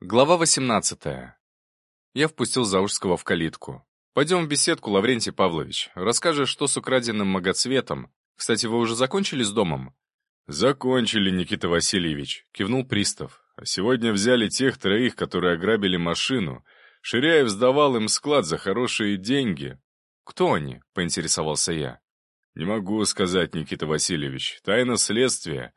Глава 18. Я впустил Заужского в калитку. «Пойдем в беседку, Лаврентий Павлович. Расскажешь, что с украденным многоцветом. Кстати, вы уже закончили с домом?» «Закончили, Никита Васильевич», — кивнул пристав. «А сегодня взяли тех троих, которые ограбили машину. Ширяев сдавал им склад за хорошие деньги». «Кто они?» — поинтересовался я. «Не могу сказать, Никита Васильевич. Тайна следствия.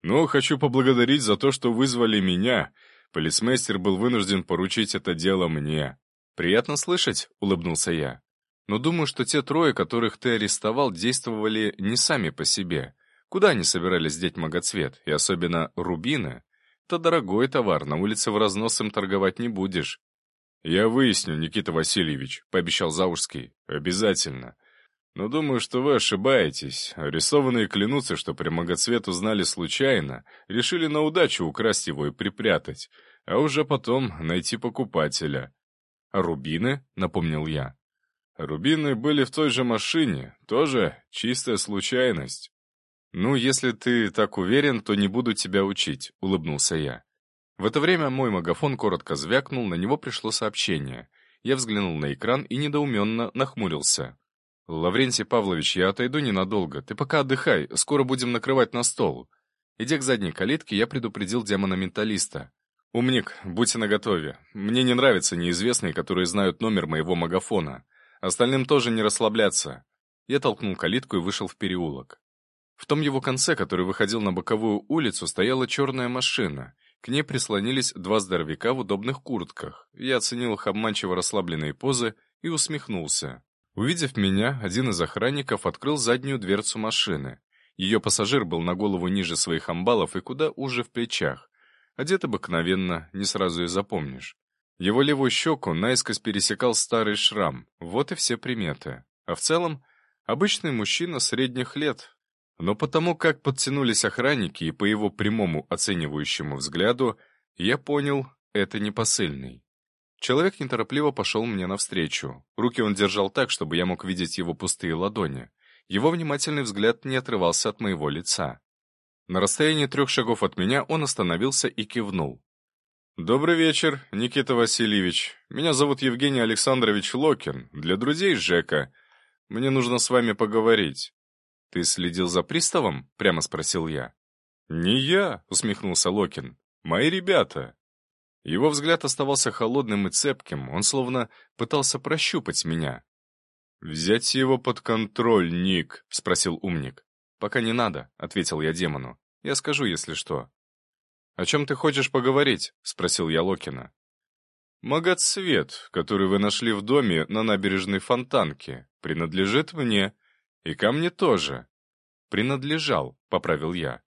Но хочу поблагодарить за то, что вызвали меня». Полицмейстер был вынужден поручить это дело мне. «Приятно слышать», — улыбнулся я. «Но думаю, что те трое, которых ты арестовал, действовали не сами по себе. Куда они собирались деть многоцвет, и особенно рубины? Это дорогой товар, на улице в разнос им торговать не будешь». «Я выясню, Никита Васильевич», — пообещал Заужский. «Обязательно. Но думаю, что вы ошибаетесь. Арестованные клянутся, что прямогоцвет узнали случайно, решили на удачу украсть его и припрятать, а уже потом найти покупателя. «А рубины?» — напомнил я. «Рубины были в той же машине, тоже чистая случайность». «Ну, если ты так уверен, то не буду тебя учить», — улыбнулся я. В это время мой магафон коротко звякнул, на него пришло сообщение. Я взглянул на экран и недоуменно нахмурился. «Лаврентий Павлович, я отойду ненадолго. Ты пока отдыхай, скоро будем накрывать на стол». Идя к задней калитке, я предупредил демона-менталиста. «Умник, будьте наготове. Мне не нравятся неизвестные, которые знают номер моего магафона. Остальным тоже не расслабляться». Я толкнул калитку и вышел в переулок. В том его конце, который выходил на боковую улицу, стояла черная машина. К ней прислонились два здоровяка в удобных куртках. Я оценил их обманчиво расслабленные позы и усмехнулся. Увидев меня, один из охранников открыл заднюю дверцу машины. Ее пассажир был на голову ниже своих амбалов и куда уже в плечах. Одет обыкновенно, не сразу и запомнишь. Его левую щеку наискось пересекал старый шрам, вот и все приметы. А в целом, обычный мужчина средних лет. Но потому как подтянулись охранники и по его прямому оценивающему взгляду, я понял, это не посыльный. Человек неторопливо пошел мне навстречу. Руки он держал так, чтобы я мог видеть его пустые ладони. Его внимательный взгляд не отрывался от моего лица. На расстоянии трех шагов от меня он остановился и кивнул. «Добрый вечер, Никита Васильевич. Меня зовут Евгений Александрович Локин, для друзей Жека. Мне нужно с вами поговорить». «Ты следил за приставом?» — прямо спросил я. «Не я», — усмехнулся Локин. «Мои ребята. Его взгляд оставался холодным и цепким, он словно пытался прощупать меня. «Взять его под контроль, Ник?» — спросил умник. «Пока не надо», — ответил я демону. «Я скажу, если что». «О чем ты хочешь поговорить?» — спросил я Локина. «Магоцвет, который вы нашли в доме на набережной Фонтанке, принадлежит мне. И ко мне тоже». «Принадлежал», — поправил я.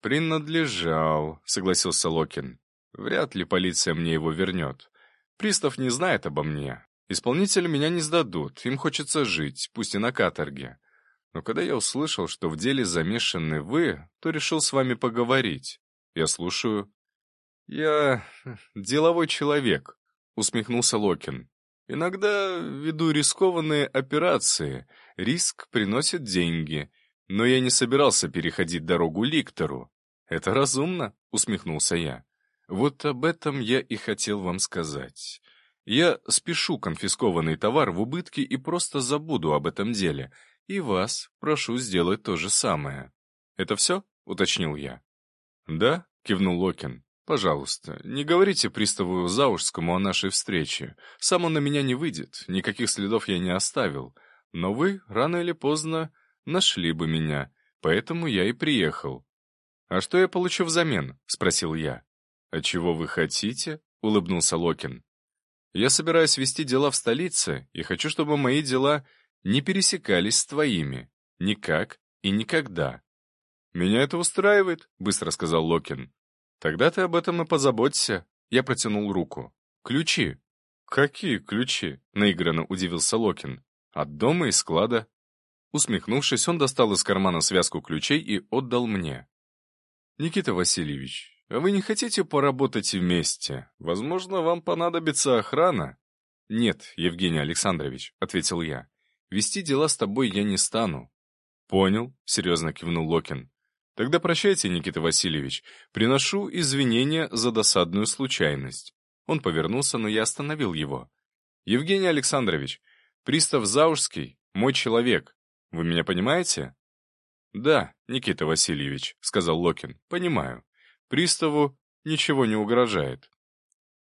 «Принадлежал», — согласился Локин. Вряд ли полиция мне его вернет. Пристав не знает обо мне. Исполнители меня не сдадут, им хочется жить, пусть и на каторге. Но когда я услышал, что в деле замешаны вы, то решил с вами поговорить. Я слушаю. Я деловой человек, усмехнулся Локин. Иногда веду рискованные операции. Риск приносит деньги. Но я не собирался переходить дорогу Ликтору. Это разумно, усмехнулся я. Вот об этом я и хотел вам сказать. Я спешу конфискованный товар в убытке и просто забуду об этом деле. И вас прошу сделать то же самое. Это все? — уточнил я. «Да?» — кивнул Локин. «Пожалуйста, не говорите приставу Заужскому о нашей встрече. Сам он на меня не выйдет, никаких следов я не оставил. Но вы, рано или поздно, нашли бы меня, поэтому я и приехал». «А что я получу взамен?» — спросил я. «А чего вы хотите?» — улыбнулся Локин. «Я собираюсь вести дела в столице и хочу, чтобы мои дела не пересекались с твоими. Никак и никогда». «Меня это устраивает», — быстро сказал Локин. «Тогда ты об этом и позаботься». Я протянул руку. «Ключи». «Какие ключи?» — наигранно удивился Локин. «От дома и склада». Усмехнувшись, он достал из кармана связку ключей и отдал мне. «Никита Васильевич, вы не хотите поработать вместе? Возможно, вам понадобится охрана?» «Нет, Евгений Александрович», — ответил я. «Вести дела с тобой я не стану». «Понял», — серьезно кивнул Локин. Тогда прощайте, Никита Васильевич. Приношу извинения за досадную случайность. Он повернулся, но я остановил его. Евгений Александрович, пристав Заужский — мой человек. Вы меня понимаете? Да, Никита Васильевич, — сказал Локин, — понимаю. Приставу ничего не угрожает.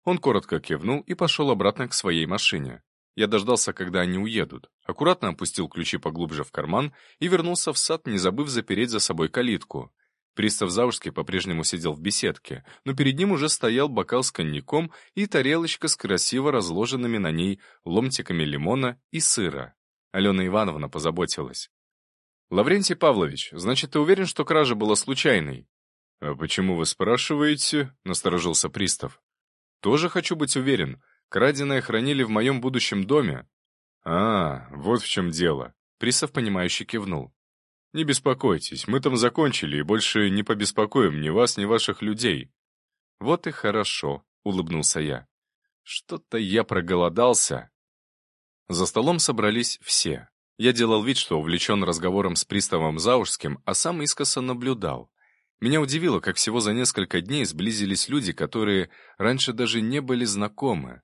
Он коротко кивнул и пошел обратно к своей машине. Я дождался, когда они уедут, аккуратно опустил ключи поглубже в карман и вернулся в сад, не забыв запереть за собой калитку. Пристав Заужский по-прежнему сидел в беседке, но перед ним уже стоял бокал с коньяком и тарелочка с красиво разложенными на ней ломтиками лимона и сыра. Алена Ивановна позаботилась. «Лаврентий Павлович, значит, ты уверен, что кража была случайной?» «А почему вы спрашиваете?» — насторожился пристав. «Тоже хочу быть уверен. Краденое хранили в моем будущем доме». «А, вот в чем дело», — пристав, понимающе кивнул. «Не беспокойтесь, мы там закончили и больше не побеспокоим ни вас, ни ваших людей». «Вот и хорошо», — улыбнулся я. «Что-то я проголодался». За столом собрались все. Я делал вид, что увлечен разговором с приставом Заужским, а сам искоса наблюдал. Меня удивило, как всего за несколько дней сблизились люди, которые раньше даже не были знакомы.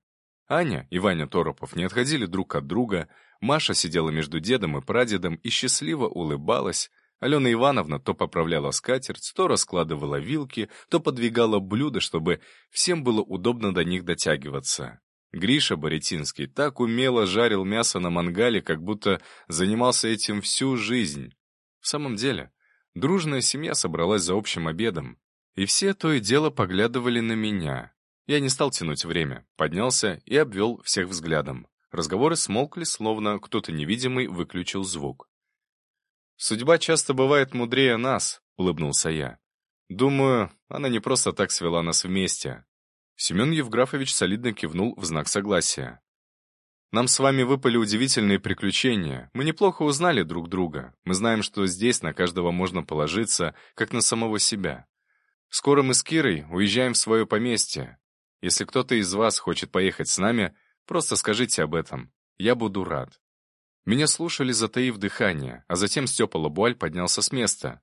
Аня и Ваня Торопов не отходили друг от друга, Маша сидела между дедом и прадедом и счастливо улыбалась, Алена Ивановна то поправляла скатерть, то раскладывала вилки, то подвигала блюда, чтобы всем было удобно до них дотягиваться. Гриша Боретинский так умело жарил мясо на мангале, как будто занимался этим всю жизнь. В самом деле, дружная семья собралась за общим обедом, и все то и дело поглядывали на меня. Я не стал тянуть время, поднялся и обвел всех взглядом. Разговоры смолкли, словно кто-то невидимый выключил звук. «Судьба часто бывает мудрее нас», — улыбнулся я. «Думаю, она не просто так свела нас вместе». Семен Евграфович солидно кивнул в знак согласия. «Нам с вами выпали удивительные приключения. Мы неплохо узнали друг друга. Мы знаем, что здесь на каждого можно положиться, как на самого себя. Скоро мы с Кирой уезжаем в свое поместье. Если кто-то из вас хочет поехать с нами, просто скажите об этом. Я буду рад». Меня слушали, затаив дыхание, а затем Степа Лабуаль поднялся с места.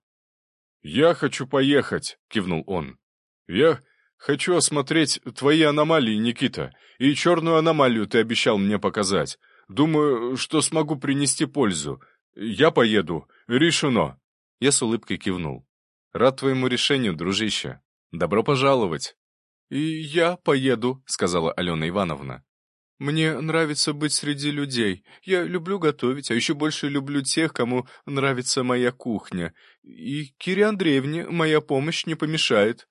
«Я хочу поехать», — кивнул он. «Я хочу осмотреть твои аномалии, Никита, и черную аномалию ты обещал мне показать. Думаю, что смогу принести пользу. Я поеду. Решено». Я с улыбкой кивнул. «Рад твоему решению, дружище. Добро пожаловать». «И я поеду», — сказала Алена Ивановна. «Мне нравится быть среди людей. Я люблю готовить, а еще больше люблю тех, кому нравится моя кухня. И Кире Андреевне моя помощь не помешает».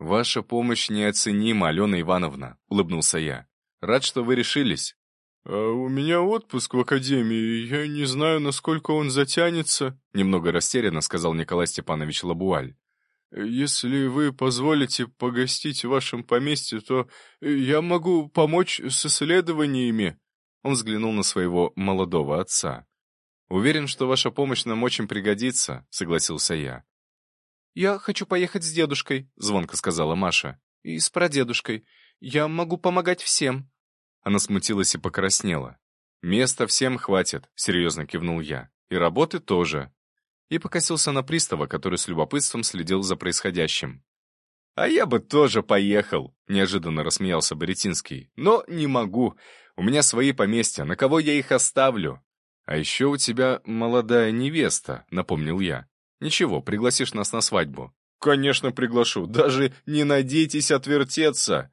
«Ваша помощь неоценима, Алена Ивановна», — улыбнулся я. «Рад, что вы решились». «А у меня отпуск в академии, я не знаю, насколько он затянется», — немного растерянно сказал Николай Степанович Лабуаль. «Если вы позволите погостить в вашем поместье, то я могу помочь с исследованиями». Он взглянул на своего молодого отца. «Уверен, что ваша помощь нам очень пригодится», — согласился я. «Я хочу поехать с дедушкой», — звонко сказала Маша. «И с прадедушкой. Я могу помогать всем». Она смутилась и покраснела. «Места всем хватит», — серьезно кивнул я. «И работы тоже и покосился на пристава, который с любопытством следил за происходящим. «А я бы тоже поехал», — неожиданно рассмеялся Боретинский. «Но не могу. У меня свои поместья, на кого я их оставлю?» «А еще у тебя молодая невеста», — напомнил я. «Ничего, пригласишь нас на свадьбу». «Конечно приглашу, даже не надейтесь отвертеться».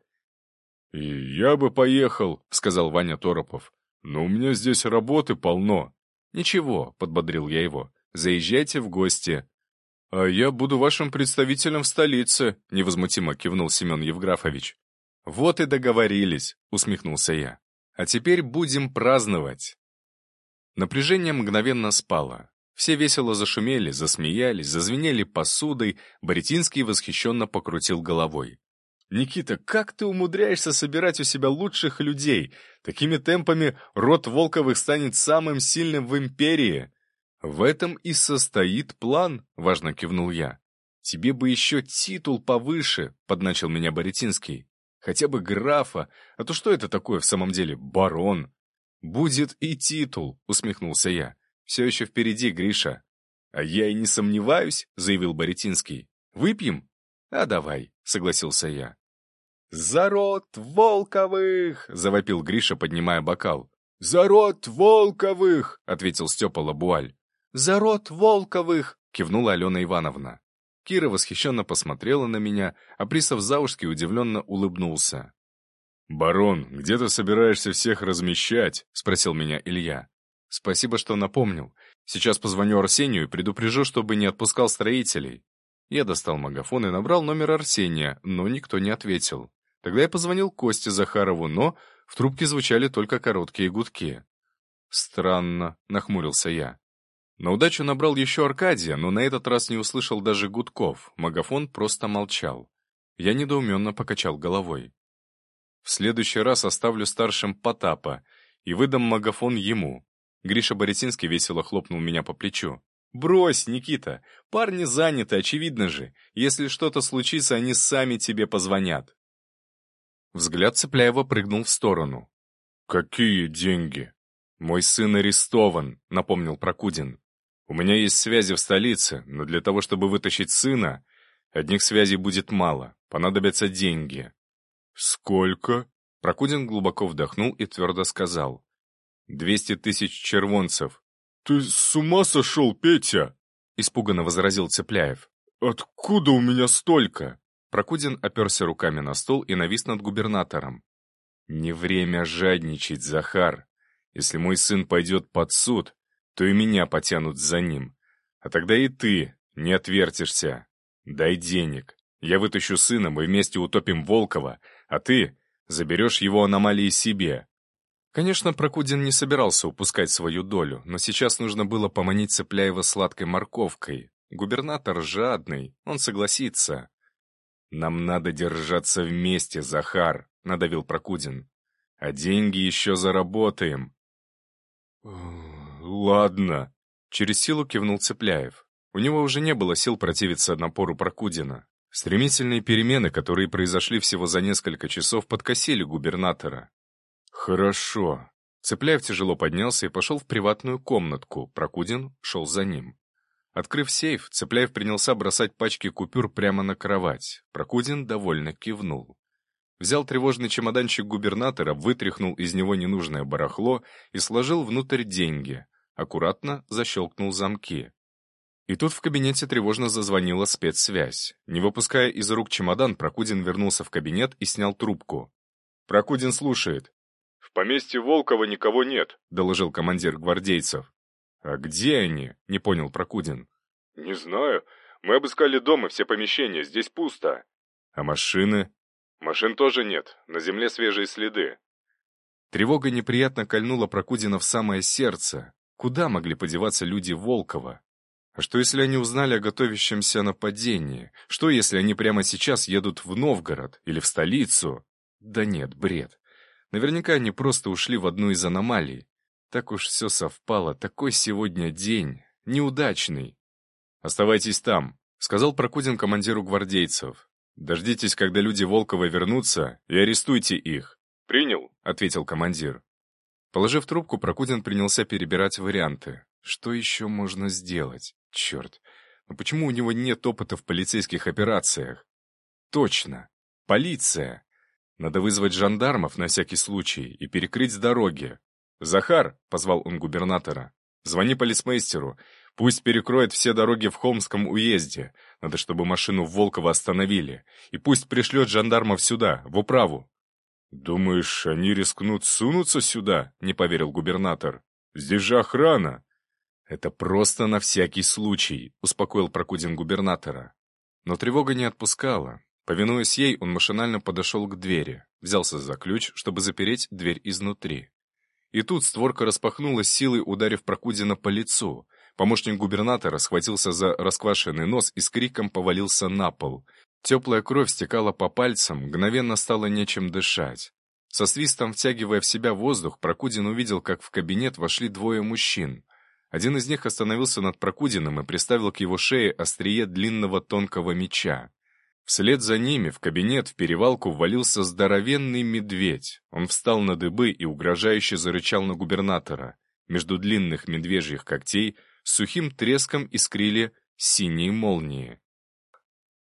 «И я бы поехал», — сказал Ваня Торопов. «Но у меня здесь работы полно». «Ничего», — подбодрил я его. Заезжайте в гости». «А я буду вашим представителем в столице», — невозмутимо кивнул Семен Евграфович. «Вот и договорились», — усмехнулся я. «А теперь будем праздновать». Напряжение мгновенно спало. Все весело зашумели, засмеялись, зазвенели посудой, Боретинский восхищенно покрутил головой. «Никита, как ты умудряешься собирать у себя лучших людей? Такими темпами род Волковых станет самым сильным в империи!» «В этом и состоит план», — важно кивнул я. «Тебе бы еще титул повыше», — подначил меня Боретинский. «Хотя бы графа, а то что это такое в самом деле, барон?» «Будет и титул», — усмехнулся я. «Все еще впереди, Гриша». «А я и не сомневаюсь», — заявил Боретинский. «Выпьем?» «А давай», — согласился я. «За род Волковых!» — завопил Гриша, поднимая бокал. «За род Волковых!» — ответил Степа Лабуаль. «За род Волковых!» — кивнула Алена Ивановна. Кира восхищенно посмотрела на меня, а Присов Заушский удивленно улыбнулся. «Барон, где ты собираешься всех размещать?» — спросил меня Илья. «Спасибо, что напомнил. Сейчас позвоню Арсению и предупрежу, чтобы не отпускал строителей». Я достал магафон и набрал номер Арсения, но никто не ответил. Тогда я позвонил Косте Захарову, но в трубке звучали только короткие гудки. «Странно», — нахмурился я. На удачу набрал еще Аркадия, но на этот раз не услышал даже гудков, магафон просто молчал. Я недоуменно покачал головой. В следующий раз оставлю старшим Потапа и выдам магафон ему. Гриша Борисинский весело хлопнул меня по плечу. «Брось, Никита, парни заняты, очевидно же. Если что-то случится, они сами тебе позвонят». Взгляд Цепляева прыгнул в сторону. «Какие деньги?» «Мой сын арестован», — напомнил Прокудин. «У меня есть связи в столице, но для того, чтобы вытащить сына, одних связей будет мало, понадобятся деньги. «Сколько?» Прокудин глубоко вдохнул и твердо сказал. «Двести тысяч червонцев». «Ты с ума сошел, Петя?» Испуганно возразил Цепляев. «Откуда у меня столько?» Прокудин оперся руками на стол и навис над губернатором. «Не время жадничать, Захар. Если мой сын пойдет под суд, то и меня потянут за ним. А тогда и ты не отвертишься. Дай денег. Я вытащу сына, мы вместе утопим Волкова, а ты заберешь его аномалии себе». Конечно, Прокудин не собирался упускать свою долю, но сейчас нужно было поманить Цепляева сладкой морковкой. Губернатор жадный, он согласится. «Нам надо держаться вместе, Захар», — надавил Прокудин. «А деньги еще заработаем». «Ладно», — через силу кивнул Цепляев. У него уже не было сил противиться напору Прокудина. Стремительные перемены, которые произошли всего за несколько часов, подкосили губернатора. «Хорошо». Цепляев тяжело поднялся и пошел в приватную комнатку, Прокудин шел за ним. Открыв сейф, Цепляев принялся бросать пачки купюр прямо на кровать. Прокудин довольно кивнул. Взял тревожный чемоданчик губернатора, вытряхнул из него ненужное барахло и сложил внутрь деньги. Аккуратно защелкнул замки. И тут в кабинете тревожно зазвонила спецсвязь. Не выпуская из рук чемодан, Прокудин вернулся в кабинет и снял трубку. Прокудин слушает. «В поместье Волкова никого нет», — доложил командир гвардейцев. «А где они?» — не понял Прокудин. «Не знаю. Мы обыскали дом и все помещения. Здесь пусто». «А машины?» «Машин тоже нет. На земле свежие следы». Тревога неприятно кольнула Прокудина в самое сердце. Куда могли подеваться люди Волкова? А что, если они узнали о готовящемся нападении? Что, если они прямо сейчас едут в Новгород или в столицу? Да нет, бред. Наверняка они просто ушли в одну из аномалий. Так уж все совпало, такой сегодня день. Неудачный. «Оставайтесь там», — сказал Прокудин командиру гвардейцев. «Дождитесь, когда люди Волкова вернутся, и арестуйте их». «Принял», — ответил командир. Положив трубку, Прокудин принялся перебирать варианты. Что еще можно сделать? Черт, но почему у него нет опыта в полицейских операциях? Точно, полиция. Надо вызвать жандармов на всякий случай и перекрыть дороги. «Захар», — позвал он губернатора, — «звони полицмейстеру. Пусть перекроет все дороги в Холмском уезде. Надо, чтобы машину Волкова остановили. И пусть пришлет жандармов сюда, в управу». «Думаешь, они рискнут сунуться сюда?» — не поверил губернатор. «Здесь же охрана». «Это просто на всякий случай», — успокоил Прокудин губернатора. Но тревога не отпускала. Повинуясь ей, он машинально подошел к двери, взялся за ключ, чтобы запереть дверь изнутри. И тут створка распахнулась силой, ударив Прокудина по лицу. Помощник губернатора схватился за расквашенный нос и с криком повалился на пол. Теплая кровь стекала по пальцам, мгновенно стало нечем дышать. Со свистом втягивая в себя воздух, Прокудин увидел, как в кабинет вошли двое мужчин. Один из них остановился над Прокудиным и приставил к его шее острие длинного тонкого меча. Вслед за ними в кабинет в перевалку ввалился здоровенный медведь. Он встал на дыбы и угрожающе зарычал на губернатора. Между длинных медвежьих когтей сухим треском искрили синие молнии.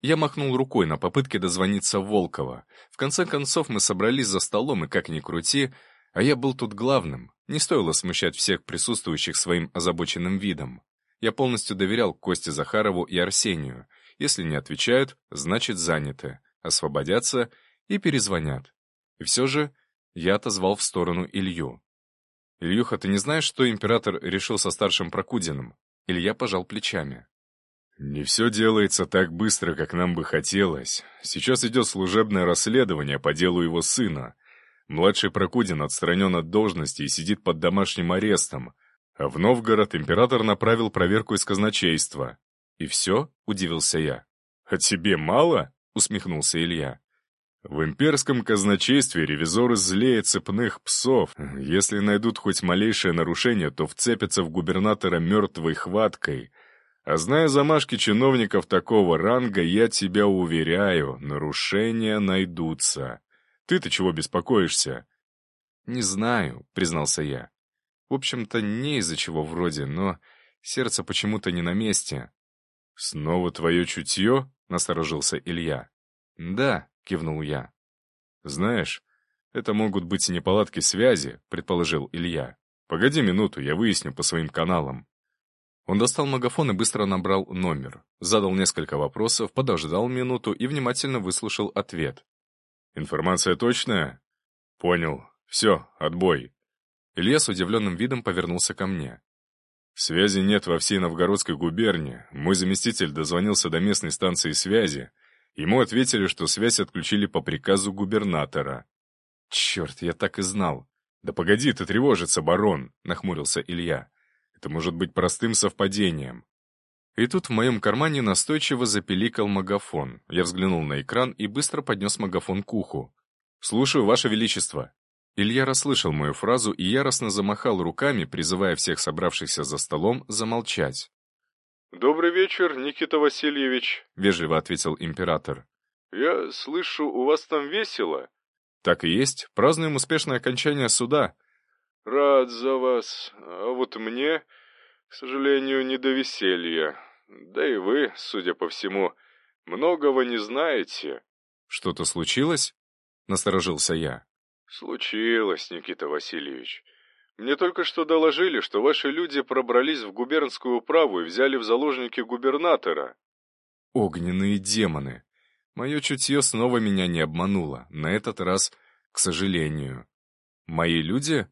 Я махнул рукой на попытке дозвониться Волкова. В конце концов мы собрались за столом, и как ни крути, а я был тут главным. Не стоило смущать всех присутствующих своим озабоченным видом. Я полностью доверял Косте Захарову и Арсению. Если не отвечают, значит заняты, освободятся и перезвонят. И все же я отозвал в сторону Илью. «Ильюха, ты не знаешь, что император решил со старшим Прокудиным?» Илья пожал плечами. «Не все делается так быстро, как нам бы хотелось. Сейчас идет служебное расследование по делу его сына. Младший Прокудин отстранен от должности и сидит под домашним арестом, а в Новгород император направил проверку из казначейства. «И все?» — удивился я. «А тебе мало?» — усмехнулся Илья. В имперском казначействе ревизоры злее цепных псов. Если найдут хоть малейшее нарушение, то вцепятся в губернатора мертвой хваткой. А зная замашки чиновников такого ранга, я тебя уверяю, нарушения найдутся. Ты-то чего беспокоишься? «Не знаю», — признался я. «В общем-то, не из-за чего вроде, но сердце почему-то не на месте». «Снова твое чутье?» — насторожился Илья. «Да», — кивнул я. «Знаешь, это могут быть неполадки связи», — предположил Илья. «Погоди минуту, я выясню по своим каналам». Он достал магафон и быстро набрал номер. Задал несколько вопросов, подождал минуту и внимательно выслушал ответ. «Информация точная?» «Понял. Все, отбой». Илья с удивленным видом повернулся ко мне. «Связи нет во всей Новгородской губернии. Мой заместитель дозвонился до местной станции связи. Ему ответили, что связь отключили по приказу губернатора. «Черт, я так и знал!» «Да погоди ты тревожиться, барон!» — нахмурился Илья. «Это может быть простым совпадением». И тут в моем кармане настойчиво запеликал магафон. Я взглянул на экран и быстро поднес магафон к уху. «Слушаю, Ваше Величество!» Илья расслышал мою фразу и яростно замахал руками, призывая всех собравшихся за столом замолчать. «Добрый вечер, Никита Васильевич», — вежливо ответил император. «Я слышу, у вас там весело?» «Так и есть. Празднуем успешное окончание суда». «Рад за вас. А вот мне, к сожалению, не до веселья. Да и вы, судя по всему, многого не знаете». «Что-то случилось?» — насторожился я. «Случилось, Никита Васильевич. Мне только что доложили, что ваши люди пробрались в губернскую управу и взяли в заложники губернатора. Огненные демоны. Мое чутье снова меня не обмануло, на этот раз, к сожалению. Мои люди?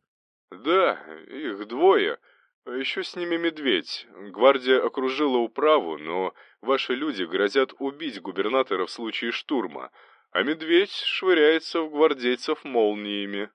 Да, их двое. А еще с ними медведь. Гвардия окружила управу, но ваши люди грозят убить губернатора в случае штурма, а медведь швыряется в гвардейцев молниями.